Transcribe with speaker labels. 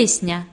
Speaker 1: песня.